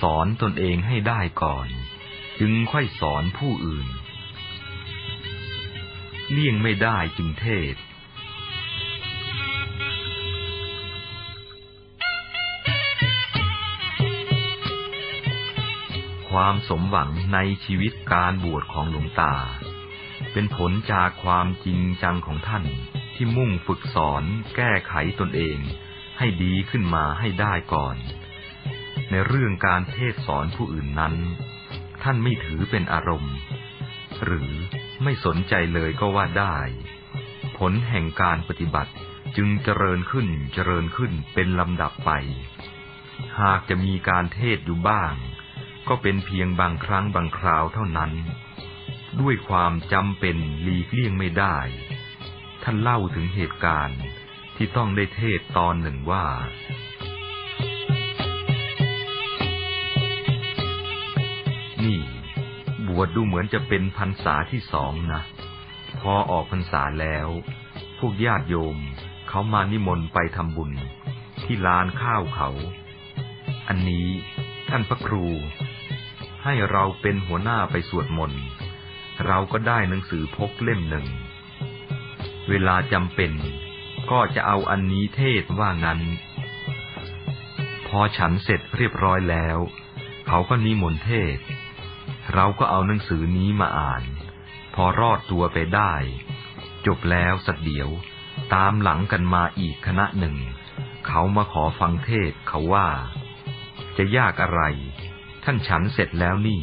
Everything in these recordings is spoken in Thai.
สอนตนเองให้ได้ก่อน จึงค่อยสอนผู้อื่น เลี่ยงไม่ได้จึงเทศความสมหวังในชีวิตการบวชของหลวงตา เป็นผลจากความจริงจังของท่านที่มุ่งฝึกสอนแก้ไขตนเอง ให้ดีขึ้นมาให้ได้ก่อน ในเรื่องการเทศสอนผู้อื่นนั้น ท่านไม่ถือเป็นอารมณ์ หรือไม่สนใจเลยก็ว่าได้ ผลแห่งการปฏิบัติจึงเจริญขึ้นเจริญขึ้นเป็นลำดับไป หากจะมีการเทศอยู่บ้าง ก็เป็นเพียงบางครั้งบางคราวเท่านั้น ด้วยความจำเป็นหลีกเลี่ยงไม่ได้ ท่านเล่าถึงเหตุการณ์ที่ต้องได้เทศตอนหนึ่งว่า วชดดูเหมือนจะเป็นพรรษาที่สองนะ พอออกพรรษาแล้ว พวกญาติโยมเขามานิมนต์ไปทำบุญ ที่ลานข้าวเขา อันนี้ท่านพระครู ให้เราเป็นหัวหน้าไปสวดมนต์ เราก็ได้หนังสือพกเล่มหนึ่ง เวลาจำเป็นก็จะเอาอันนี้เทศว่างั้น พอฉันเสร็จเรียบร้อยแล้ว เขาก็นิมนต์เทศ เราก็เอาหนังสือนี้มาอ่าน พอรอดตัวไปได้ จบแล้วสักเดียว ตามหลังกันมาอีกคณะหนึ่ง เขามาขอฟังเทศเขาว่า จะยากอะไร ท่านฉันเสร็จแล้วนี่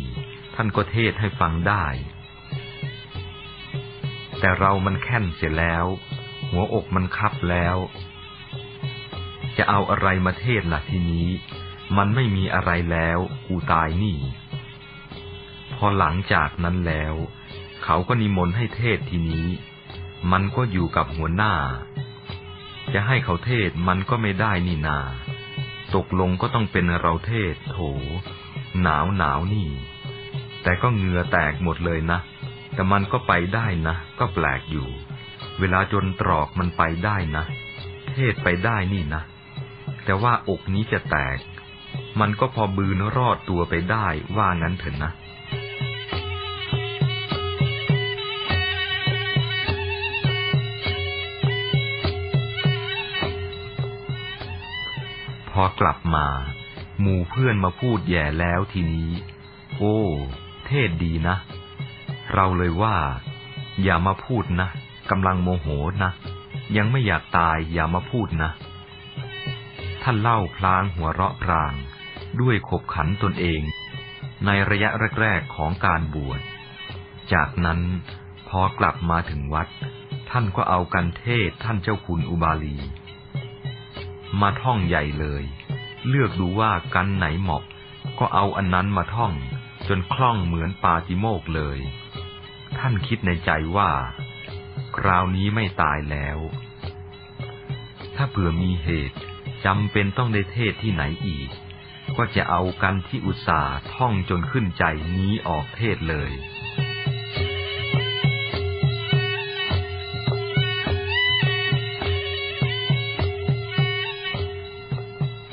ท่านก็เทศให้ฟังได้ แต่เรามันแค่นเสียแล้ว หัวอกมันคับแล้ว จะเอาอะไรมาเทศล่ะทีนี้ มันไม่มีอะไรแล้วกูตายนี่ พอหลังจากนั้นแล้ว เขาก็นิมนต์ให้เทศทีนี้ มันก็อยู่กับหัวหน้า จะให้เขาเทศมันก็ไม่ได้นี่นา ตกลงก็ต้องเป็นเราเทศโถ หนาวหนาวนี่ แต่ก็เหงื่อแตกหมดเลยนะ แต่มันก็ไปได้นะ ก็แปลกอยู่ เวลาจนตรอกมันไปได้นะ เทศไปได้นี่นะ แต่ว่าอกนี้จะแตก มันก็พอบืนรอดตัวไปได้ว่างั้นเถอะนะ พอกลับมา หมู่เพื่อนมาพูดแย่แล้วทีนี้ โอ้ เทศดีนะ เราเลยว่า อย่ามาพูดนะกำลังโมโหนะ ยังไม่อยากตายอย่ามาพูดนะ ท่านเล่าพลางหัวเราะพราง ด้วยขบขันตนเอง ในระยะแรกๆของการบวช จากนั้นพอกลับมาถึงวัด ท่านก็เอากันเทศท่านเจ้าคุณอุบาลี มาท่องใหญ่เลย เลือกดูว่ากันไหนเหมาะ ก็เอาอันนั้นมาท่อง จนคล่องเหมือนปาติโมกเลย ท่านคิดในใจว่า คราวนี้ไม่ตายแล้ว ถ้าเผื่อมีเหตุจำเป็นต้องได้เทศที่ไหนอีก ก็จะเอากันที่อุตสาห์ท่องจนขึ้นใจนี้ออกเทศเลย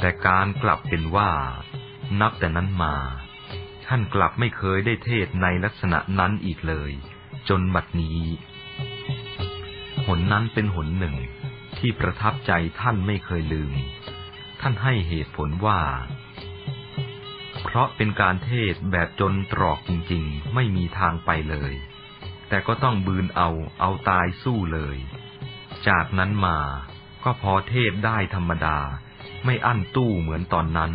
แต่การกลับเป็นว่า นับแต่นั้นมา ท่านกลับไม่เคยได้เทศในลักษณะนั้นอีกเลย จนบัดนี้ หนนั้นเป็นหนหนึ่งที่ประทับใจท่านไม่เคยลืม ท่านให้เหตุผลว่า เพราะเป็นการเทศแบบจนตรอกจริงๆ ไม่มีทางไปเลย แต่ก็ต้องบืนเอาเอาตายสู้เลย จากนั้นมาก็พอเทศได้ธรรมดา ไม่อั้นตู้เหมือนตอนนั้น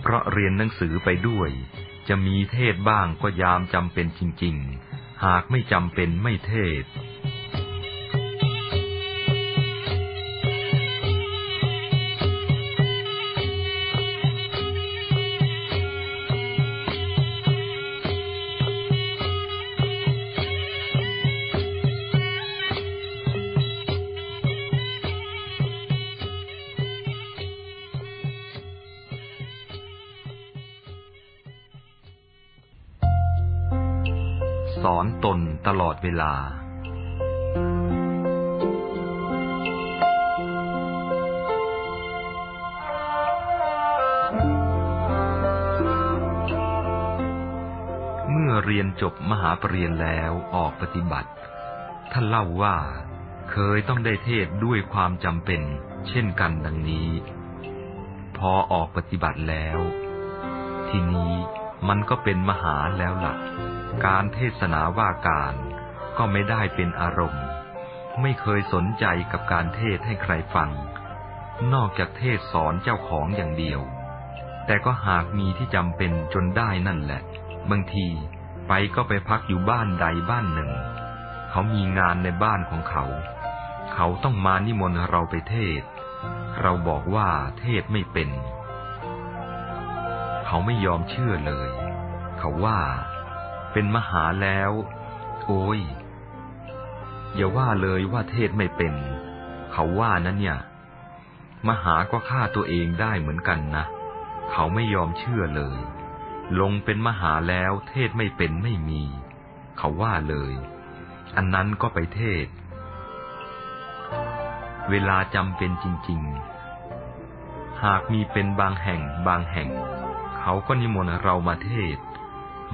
เพราะเรียนหนังสือไปด้วย จะมีเทศบ้างก็ยามจำเป็นจริง ๆ หากไม่จำเป็นไม่เทศ เวลา เมื่อเรียนจบมหาปรริญญาแล้วออกปฏิบัติ ท่านเล่าว่าเคยต้องได้เทศด้วยความจำเป็น เช่นกันดังนี้ พอออกปฏิบัติแล้ว ทีนี้มันก็เป็นมหาแล้วหล่ะการเทศนาว่าการ ก็ไม่ได้เป็นอารมณ์ ไม่เคยสนใจกับการเทศให้ใครฟัง นอกจากเทศสอนเจ้าของอย่างเดียว แต่ก็หากมีที่จำเป็นจนได้นั่นแหละ บางทีไปก็ไปพักอยู่บ้านใดบ้านหนึ่ง เขามีงานในบ้านของเขา เขาต้องมานิมนต์เราไปเทศ เราบอกว่าเทศไม่เป็น เขาไม่ยอมเชื่อเลย เขาว่า เป็นมหาแล้ว โอ้ย อย่าว่าเลยว่าเทศไม่เป็น เขาว่านั้นเนี่ย มหาก็ฆ่าตัวเองได้เหมือนกันนะ เขาไม่ยอมเชื่อเลย ลงเป็นมหาแล้วเทศไม่เป็นไม่มี เขาว่าเลย อันนั้นก็ไปเทศ เวลาจำเป็นจริง ๆ หากมีเป็นบางแห่งบางแห่ง เขาก็นิมนต์เรามาเทศ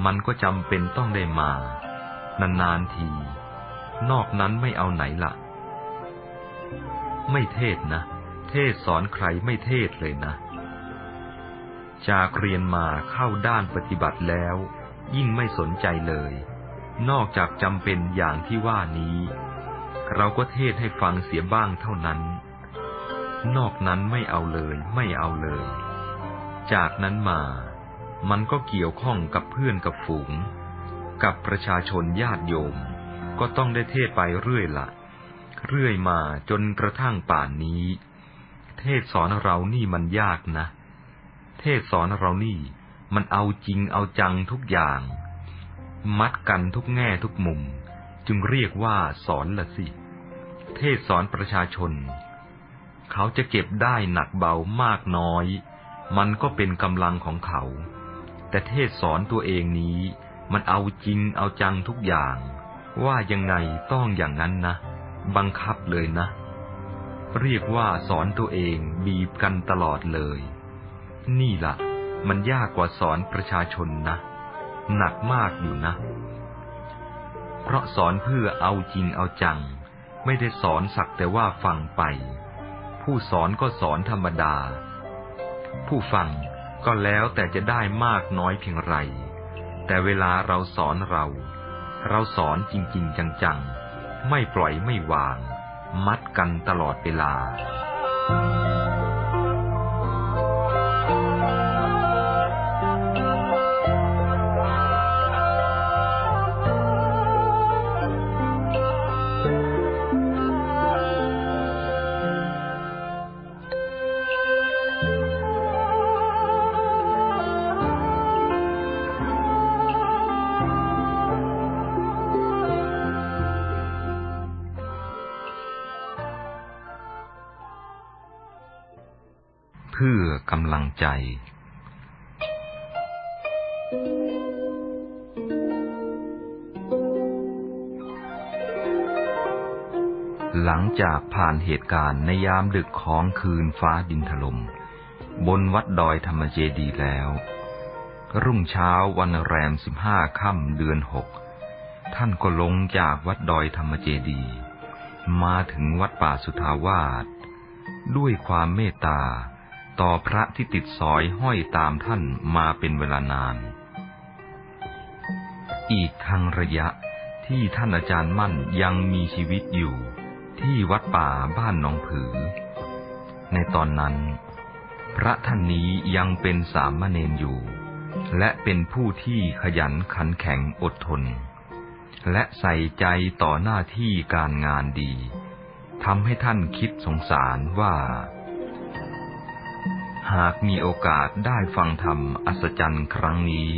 มันก็จำเป็นต้องได้มา นานๆที นอกนั้นไม่เอาไหนละ่ะ ไม่เทศนะ เทศสอนใครไม่เทศเลยนะ จากเรียนมาเข้าด้านปฏิบัติแล้ว ยิ่งไม่สนใจเลย นอกจากจำเป็นอย่างที่ว่านี้ เราก็เทศให้ฟังเสียบ้างเท่านั้น นอกนั้นไม่เอาเลยไม่เอาเลย จากนั้นมามันก็เกี่ยวข้องกับเพื่อนกับฝูง กับประชาชนญาติโยม ก็ต้องได้เทศไปเรื่อยละเรื่อยมาจนกระทั่งป่านนี้ เทศสอนเรานี่มันยากนะ เทศสอนเรานี่ มันเอาจริงเอาจังทุกอย่าง มัดกันทุกแง่ทุกมุม จึงเรียกว่าสอนละสิ เทศสอนประชาชน เขาจะเก็บได้หนักเบามากน้อย มันก็เป็นกำลังของเขา แต่เทศสอนตัวเองนี้ มันเอาจริงเอาจังทุกอย่าง ว่ายังไงต้องอย่างนั้นนะ บังคับเลยนะ เรียกว่าสอนตัวเองบีบกันตลอดเลย นี่ละ่ะ มันยากกว่าสอนประชาชนนะ หนักมากอยู่นะ เพราะสอนเพื่อเอาจริงเอาจัง ไม่ได้สอนสักแต่ว่าฟังไป ผู้สอนก็สอนธรรมดา ผู้ฟังก็แล้วแต่จะได้มากน้อยเพียงไร แต่เวลาเราสอนเรา เราสอนจริง ๆ จัง ๆ ไม่ปล่อยไม่วาง มัดกันตลอดเวลา พื่อกำลังใจ หลังจากผ่านเหตุการณ์ในยามดึกของคืนฟ้าดินถลม่มบนวัดดอยธรรมเจดีแล้ว รุ่งเช้าวันแรมสิบห้าค่ำเดือนหก ท่านก็ลงจากวัดดอยธรรมเจดี มาถึงวัดป่าสุทาวาสด้วยความเมตตา ต่อพระที่ติดสอยห้อยตามท่านมาเป็นเวลานาน อีกทางระยะที่ท่านอาจารย์มั่นยังมีชีวิตอยู่ ที่วัดป่าบ้านหนองผือ ในตอนนั้น พระท่านนี้ยังเป็นสามเณรอยู่ และเป็นผู้ที่ขยันขันแข็งอดทน และใส่ใจต่อหน้าที่การงานดีทำให้ท่านคิดสงสารว่า หากมีโอกาสได้ฟังธรรมอัศจรรย์ครั้งนี้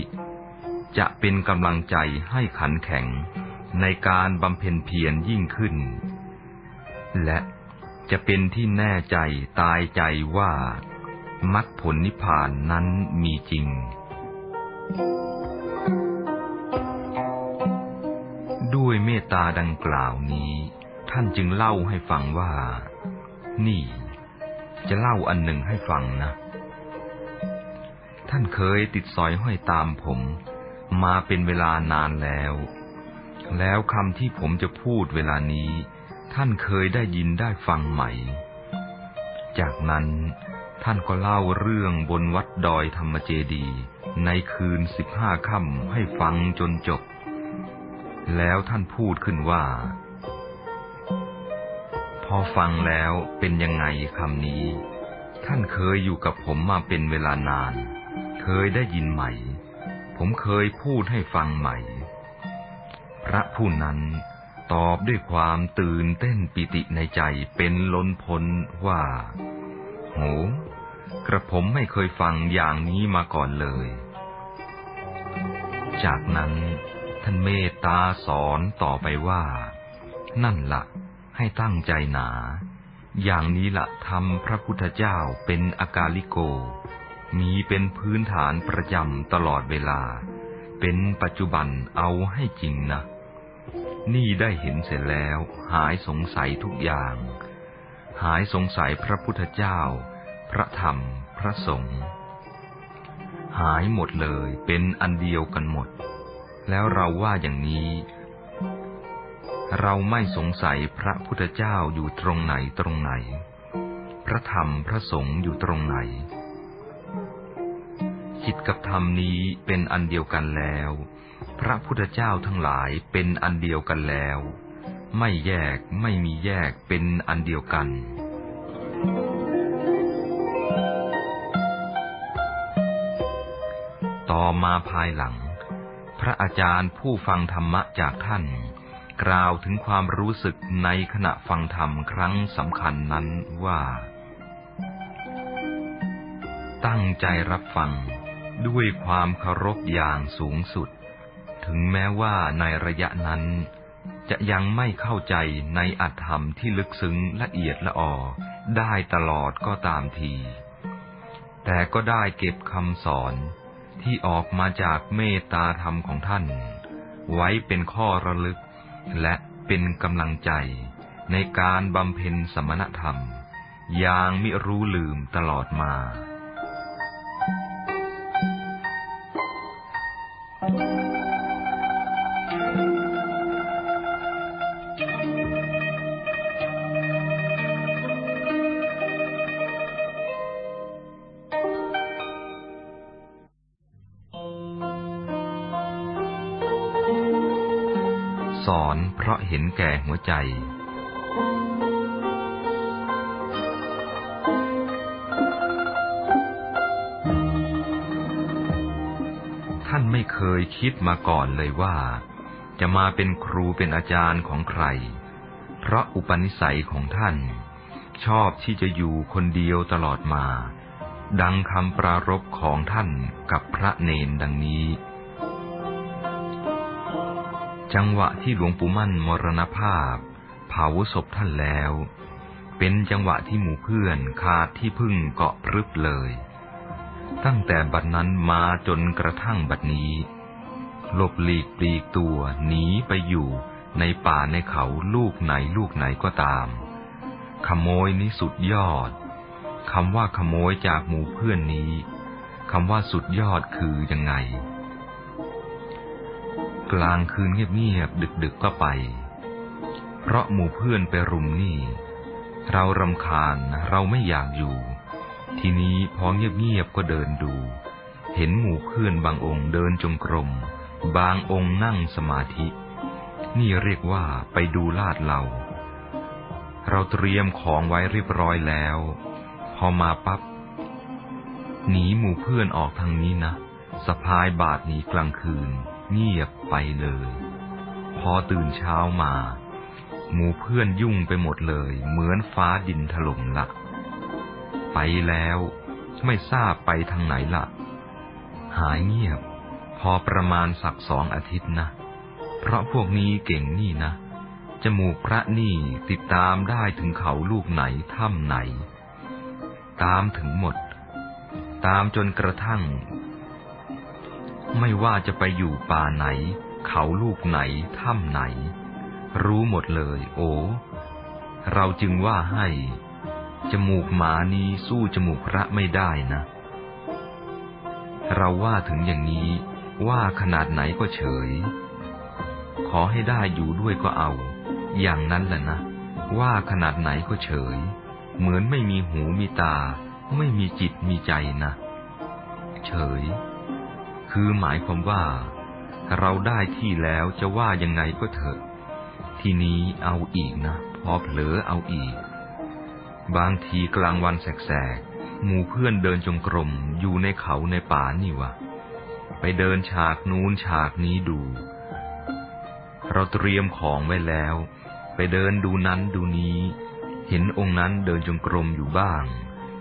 จะเป็นกำลังใจให้ขันแข็งในการบำเพ็ญเพียรยิ่งขึ้น และจะเป็นที่แน่ใจตายใจว่ามรรคผลนิพพานนั้นมีจริง ด้วยเมตตาดังกล่าวนี้ ท่านจึงเล่าให้ฟังว่า นี่ จะเล่าอันหนึ่งให้ฟังนะ ท่านเคยติดสอยห้อยตามผม มาเป็นเวลานานแล้ว แล้วคำที่ผมจะพูดเวลานี้ ท่านเคยได้ยินได้ฟังไหม จากนั้นท่านก็เล่าเรื่องบนวัดดอยธรรมเจดี ในคืนสิบห้าค่ำให้ฟังจนจบ แล้วท่านพูดขึ้นว่า อฟังแล้วเป็นยังไงคำนี้ ท่านเคยอยู่กับผมมาเป็นเวลานาน เคยได้ยินไหม ผมเคยพูดให้ฟังไหม พระผู้นั้นตอบด้วยความตื่นเต้นปิติในใจเป็นล้นพ้นว่า โห กระผมไม่เคยฟังอย่างนี้มาก่อนเลย จากนั้นท่านเมตตาสอนต่อไปว่า นั่นละ่ะ ให้ตั้งใจหนา อย่างนี้ละทำพระพุทธเจ้าเป็นอากาลิโก มีเป็นพื้นฐานประจำตลอดเวลา เป็นปัจจุบันเอาให้จริงนะ นี่ได้เห็นเสร็จแล้ว หายสงสัยทุกอย่าง หายสงสัยพระพุทธเจ้า พระธรรม พระสงฆ์หายหมดเลยเป็นอันเดียวกันหมด แล้วเราว่าอย่างนี้ เราไม่สงสัยพระพุทธเจ้าอยู่ตรงไหนตรงไหน พระธรรมพระสงฆ์อยู่ตรงไหน จิตกับธรรมนี้เป็นอันเดียวกันแล้ว พระพุทธเจ้าทั้งหลายเป็นอันเดียวกันแล้ว ไม่แยกไม่มีแยกเป็นอันเดียวกันต่อมาภายหลัง พระอาจารย์ผู้ฟังธรรมะจากท่าน กล่าวถึงความรู้สึกในขณะฟังธรรมครั้งสำคัญนั้นว่า ตั้งใจรับฟังด้วยความเคารพอย่างสูงสุด ถึงแม้ว่าในระยะนั้น จะยังไม่เข้าใจในอัตธรรมที่ลึกซึ้งละเอียดละออได้ตลอดก็ตามที แต่ก็ได้เก็บคำสอนที่ออกมาจากเมตตาธรรมของท่าน ไว้เป็นข้อระลึก และเป็นกำลังใจในการบำเพ็ญสมณธรรม อย่างมิรู้ลืมตลอดมา เห็นแก่หัวใจ ท่านไม่เคยคิดมาก่อนเลยว่า จะมาเป็นครูเป็นอาจารย์ของใคร เพราะอุปนิสัยของท่าน ชอบที่จะอยู่คนเดียวตลอดมา ดังคำปรารบของท่านกับพระเนนดังนี้ จังหวะที่หลวงปู่มั่นมรณภาพเผาศพท่านแล้ว เป็นจังหวะที่หมู่เพื่อนขาดที่พึ่งเกาะพรึบเลย ตั้งแต่บัดนั้นมาจนกระทั่งบัดนี้ หลบหลีกปลีกตัวหนีไปอยู่ในป่าในเขาลูกไหนลูกไหนก็ตาม ขโมยนี้สุดยอดคำว่าขโมยจากหมู่เพื่อนนี้คำว่าสุดยอดคือยังไง กลางคืนเงียบๆดึกๆก็ไป เพราะหมู่เพื่อนไปรุมนี่ เรารำคาญเราไม่อยากอยู่ ทีนี้พอเงียบๆก็เดินดู เห็นหมู่เพื่อนบางองค์เดินจงกรม บางองค์นั่งสมาธิ นี่เรียกว่าไปดูลาดเรา เราเตรียมของไว้เรียบร้อยแล้ว พอมาปับ๊บหนีหมู่เพื่อนออกทางนี้นะสะพายบาทหนีกลางคืน เงียบไปเลย พอตื่นเช้ามา หมู่เพื่อนยุ่งไปหมดเลย เหมือนฟ้าดินถล่มละไปแล้วไม่ทราบไปทางไหนละหายเงียบ พอประมาณสักสองอาทิตย์นะ เพราะพวกนี้เก่งนี่นะ จมูกพระนี่ติดตามได้ถึงเขาลูกไหนถ้ำไหน ตามถึงหมด ตามจนกระทั่ง ไม่ว่าจะไปอยู่ป่าไหน เขาลูกไหน ถ้ำไหน รู้หมดเลย โอ้เราจึงว่าให้ จมูกหมานี้สู้จมูกพระไม่ได้นะ เราว่าถึงอย่างนี้ว่าขนาดไหนก็เฉย ขอให้ได้อยู่ด้วยก็เอา อย่างนั้นแหละนะ ว่าขนาดไหนก็เฉย เหมือนไม่มีหูมีตา ไม่มีจิตมีใจนะ เฉย คือหมายความว่า เราได้ที่แล้วจะว่ายังไงก็เถอะ ทีนี้เอาอีกนะ พอเผลอเอาอีก บางทีกลางวันแสกๆหมู่เพื่อนเดินจงกรมอยู่ในเขาในป่านี่วะไปเดินฉากนู้นฉากนี้ดู เราเตรียมของไว้แล้ว ไปเดินดูนั้นดูนี้ เห็นองค์นั้นเดินจงกรมอยู่บ้าง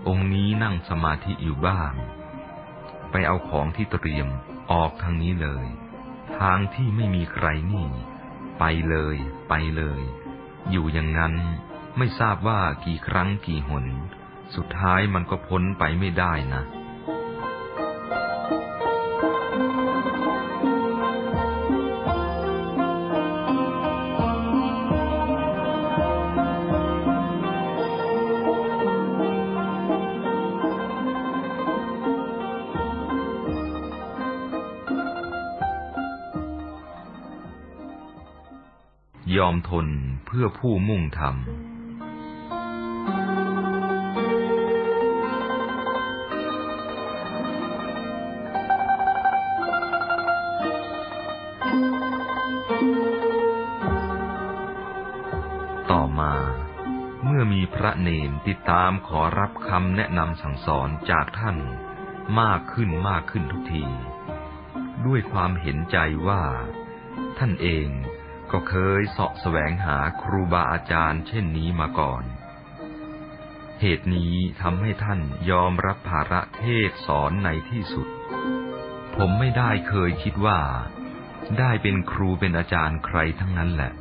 องค์นี้นั่งสมาธิอยู่บ้าง ไปเอาของที่เตรียมออกทางนี้เลย ทางที่ไม่มีใครนี่ ไปเลย ไปเลย อยู่อย่างนั้นไม่ทราบว่ากี่ครั้งกี่หน สุดท้ายมันก็พ้นไปไม่ได้นะ ทนเพื่อผู้มุ่งธรรม ต่อมา เมื่อมีพระเนนติดตามขอรับคำแนะนำสั่งสอนจากท่านมากขึ้นมากขึ้นทุกที ด้วยความเห็นใจว่า ท่านเอง ก็เคยเสาะแสวงหาครูบาอาจารย์เช่นนี้มาก่อน เหตุนี้ทำให้ท่านยอมรับภาระเทศสอนในที่สุด ผมไม่ได้เคยคิดว่า ได้เป็นครูเป็นอาจารย์ใครทั้งนั้นแหละ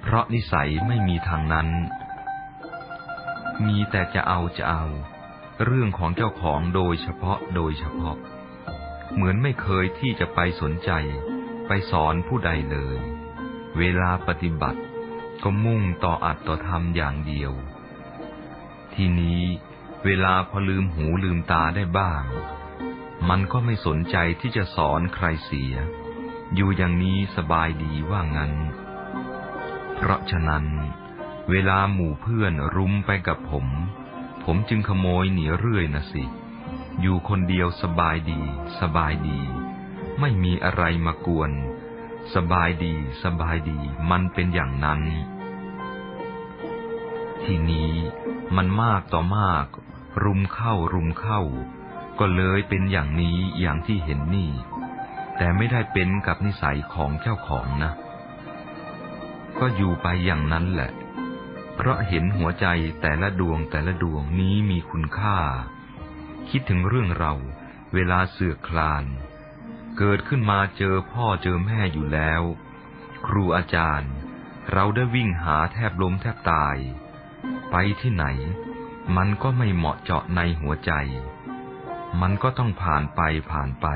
เพราะนิสัยไม่มีทางนั้น มีแต่จะเอาจะเอา เรื่องของเจ้าของโดยเฉพาะโดยเฉพาะ เหมือนไม่เคยที่จะไปสนใจ ไปสอนผู้ใดเลย เวลาปฏิบัติก็มุ่งต่ออัดต่อทำอย่างเดียว ทีนี้เวลาพอลืมหูลืมตาได้บ้าง มันก็ไม่สนใจที่จะสอนใครเสีย อยู่อย่างนี้สบายดีว่างั้น เพราะฉะนั้น เวลาหมู่เพื่อนรุมไปกับผม ผมจึงขโมยหนีเรื่อยนะสิ อยู่คนเดียวสบายดี สบายดี ไม่มีอะไรมากวน สบายดี สบายดี มันเป็นอย่างนั้น ทีนี้มันมากต่อมาก รุมเข้ารุมเข้า ก็เลยเป็นอย่างนี้อย่างที่เห็นนี่ แต่ไม่ได้เป็นกับนิสัยของเจ้าของนะ ก็อยู่ไปอย่างนั้นแหละ เพราะเห็นหัวใจแต่ละดวงแต่ละดวงนี้มีคุณค่า คิดถึงเรื่องเรา เวลาเสือกคลาน เกิดขึ้นมาเจอพ่อเจอแม่อยู่แล้ว ครูอาจารย์ เราได้วิ่งหาแทบล้มแทบตาย ไปที่ไหน มันก็ไม่เหมาะเจาะในหัวใจ มันก็ต้องผ่านไปผ่านไป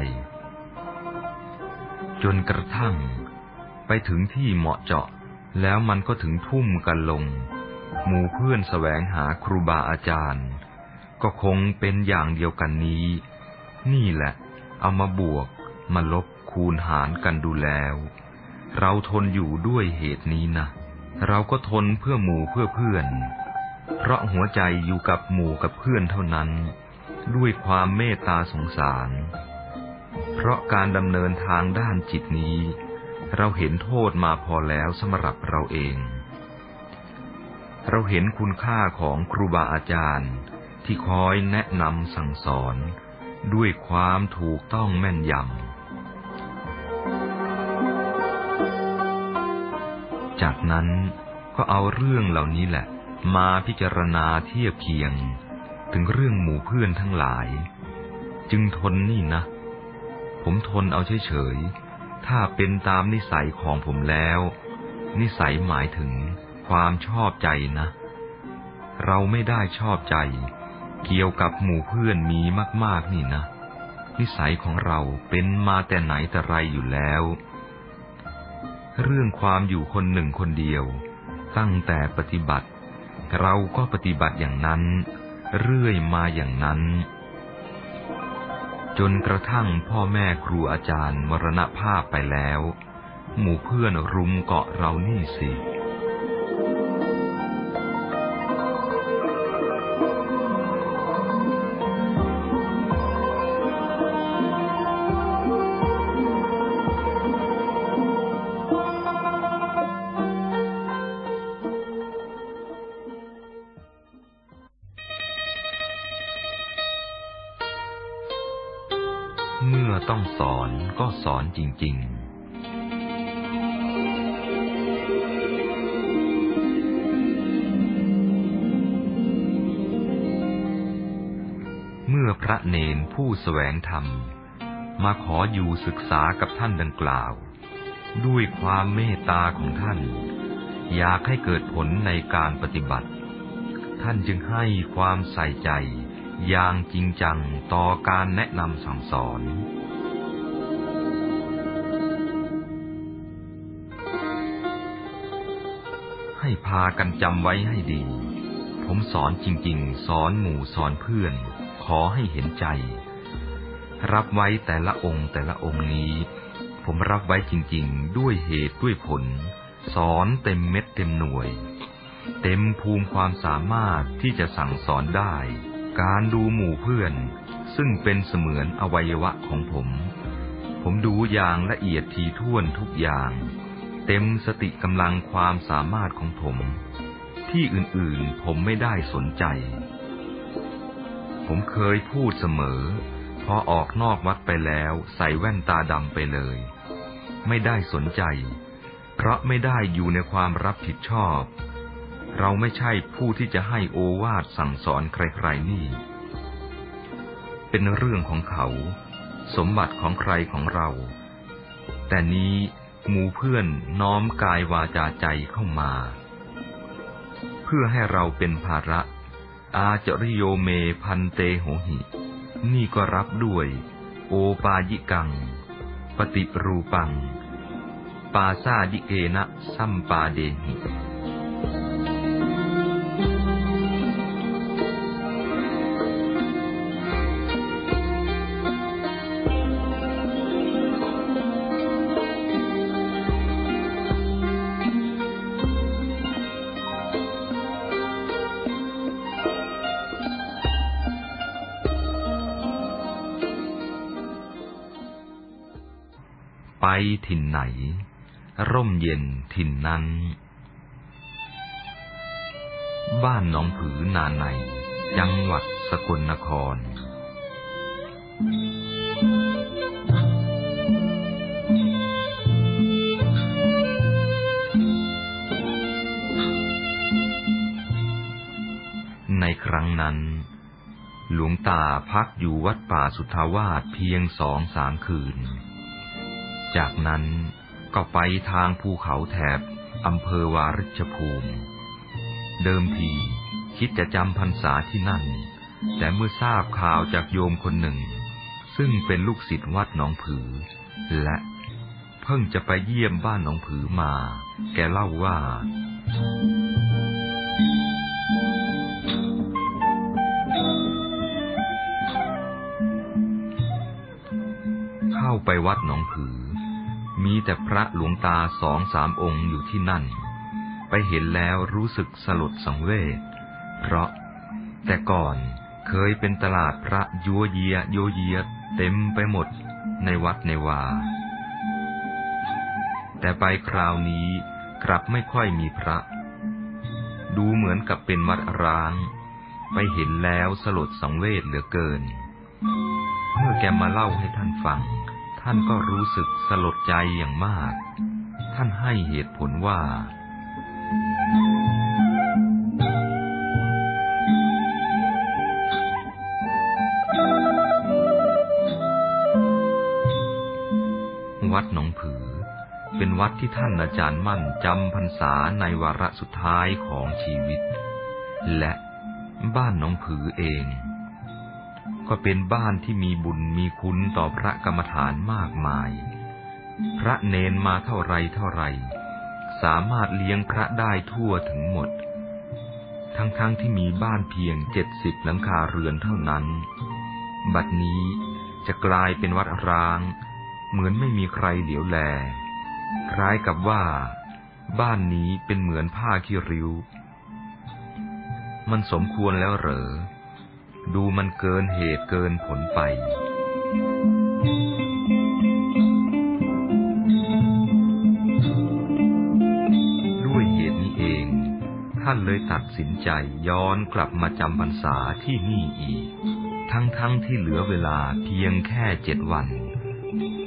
จนกระทั่ง ไปถึงที่เหมาะเจาะ แล้วมันก็ถึงทุ่มกันลง หมู่เพื่อนแสวงหาครูบาอาจารย์ ก็คงเป็นอย่างเดียวกันนี้ นี่แหละ เอามาบวก มาลบคูณหารกันดูแล้ว เราทนอยู่ด้วยเหตุนี้นะ เราก็ทนเพื่อหมู่เพื่อเพื่อน เพราะหัวใจอยู่กับหมู่กับเพื่อนเท่านั้น ด้วยความเมตตาสงสาร เพราะการดำเนินทางด้านจิตนี้ เราเห็นโทษมาพอแล้วสำหรับเราเอง เราเห็นคุณค่าของครูบาอาจารย์ที่คอยแนะนำสั่งสอน ด้วยความถูกต้องแม่นยำ จากนั้นก็เอาเรื่องเหล่านี้แหละ มาพิจารณาเทียบเคียง ถึงเรื่องหมู่เพื่อนทั้งหลาย จึงทนนี่นะ ผมทนเอาเฉยๆ ถ้าเป็นตามนิสัยของผมแล้ว นิสัยหมายถึงความชอบใจนะ เราไม่ได้ชอบใจ เกี่ยวกับหมู่เพื่อนมีมาก ๆ นี่นะ นิสัยของเราเป็นมาแต่ไหนแต่ไรอยู่แล้ว เรื่องความอยู่คนหนึ่งคนเดียว ตั้งแต่ปฏิบัติ เราก็ปฏิบัติอย่างนั้น เรื่อยมาอย่างนั้น จนกระทั่งพ่อแม่ครูอาจารย์มรณภาพไปแล้ว หมู่เพื่อนรุมเกาะเรานี่สิ จริง ๆเมื่อพระเนนผู้แสวงธรรม มาขออยู่ศึกษากับท่านดังกล่าว ด้วยความเมตตาของท่าน อยากให้เกิดผลในการปฏิบัติ ท่านจึงให้ความใส่ใจอย่างจริงจังต่อการแนะนำสั่งสอน ให้พากันจำไว้ให้ดี ผมสอนจริง ๆ สอนหมู่สอนเพื่อน ขอให้เห็นใจ รับไว้แต่ละองค์แต่ละองค์นี้ ผมรับไว้จริง ๆ ด้วยเหตุด้วยผล สอนเต็มเม็ดเต็มหน่วย เต็มภูมิความสามารถที่จะสั่งสอนได้ การดูหมู่เพื่อน ซึ่งเป็นเสมือนอวัยวะของผม ผมดูอย่างละเอียดทีท่วนทุกอย่าง เต็มสติกำลังความสามารถของผม ที่อื่นๆผมไม่ได้สนใจ ผมเคยพูดเสมอ พอออกนอกวัดไปแล้วใส่แว่นตาดำไปเลย ไม่ได้สนใจ เพราะไม่ได้อยู่ในความรับผิดชอบ เราไม่ใช่ผู้ที่จะให้โอวาทสั่งสอนใครๆนี่ เป็นเรื่องของเขา สมบัติของใครของเรา แต่นี้ หมู่เพื่อนน้อมกายวาจาใจเข้ามา เพื่อให้เราเป็นภาระ อาจริโยเมพันเตโหหิ นี่ก็รับด้วย โอปายิกัง ปฏิรูปัง ปาซายิเกนะสัมปาเดหิ ถิ่นไหน ร่มเย็นถิ่นนั้น บ้านหนองผือนาใน จังหวัดสกลนคร ในครั้งนั้น หลวงตาพักอยู่วัดป่าสุทธาวาสเพียงสองสามคืน จากนั้นก็ไปทางภูเขาแถบอำเภอวาริชภูมิ เดิมทีคิดจะจำพรรษาที่นั่น แต่เมื่อทราบข่าวจากโยมคนหนึ่ง ซึ่งเป็นลูกศิษย์วัดหนองผือ และเพิ่งจะไปเยี่ยมบ้านหนองผือมา แกเล่าว่าเข้าไปวัดหนองผือ มีแต่พระหลวงตาสองสามองค์อยู่ที่นั่น ไปเห็นแล้วรู้สึกสลดสังเวช เพราะ แต่ก่อนเคยเป็นตลาดพระยัวเยียโยเยียเต็มไปหมดในวัดในวา แต่ไปคราวนี้กลับไม่ค่อยมีพระ ดูเหมือนกับเป็นวัดร้าง ไปเห็นแล้วสลดสังเวชเหลือเกิน เมื่อแกมาเล่าให้ท่านฟัง ท่านก็รู้สึกสลดใจอย่างมาก ท่านให้เหตุผลว่า วัดหนองผือ เป็นวัดที่ท่านอาจารย์มั่นจำพรรษาในวาระสุดท้ายของชีวิต และบ้านหนองผือเอง ก็เป็นบ้านที่มีบุญมีคุณต่อพระกรรมฐานมากมาย พระเนนมาเท่าไรเท่าไร สามารถเลี้ยงพระได้ทั่วถึงหมด ทั้งๆทที่มีบ้านเพียงเจ็ดสิบหลังคาเรือนเท่านั้น บัดนี้จะกลายเป็นวัดร้าง เหมือนไม่มีใครเหลียวแล คล้ายกับว่า บ้านนี้เป็นเหมือนผ้าขี้ริ้ว มันสมควรแล้วเหรอ ดูมันเกินเหตุเกินผลไป ด้วยเหตุนี้เอง ท่านเลยตัดสินใจย้อนกลับมาจำพรรษาที่นี่อีก ทั้งๆทที่เหลือเวลาเพียงแค่เจ็ดวัน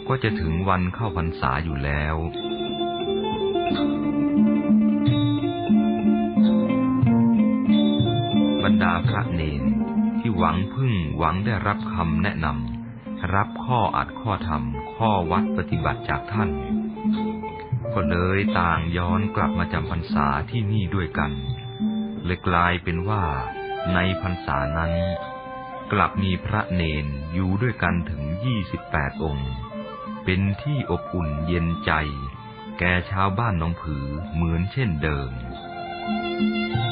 ก็จะถึงวันเข้าพรรษาอยู่แล้วบรรดาพระเนร่หวังพึ่งหวังได้รับคำแนะนำรับข้ออัดข้อธรรม ข้อวัดปฏิบัติจากท่าน ก็เลยต่างย้อนกลับมาจำพรรษาที่นี่ด้วยกันเลยกลายเป็นว่าในพรรษานั้น กลับมีพระเนนอยู่ด้วยกันถึงยี่สิบแปดองค์ เป็นที่อบอุ่นเย็นใจ แก่ชาวบ้านหนองผือเหมือนเช่นเดิม「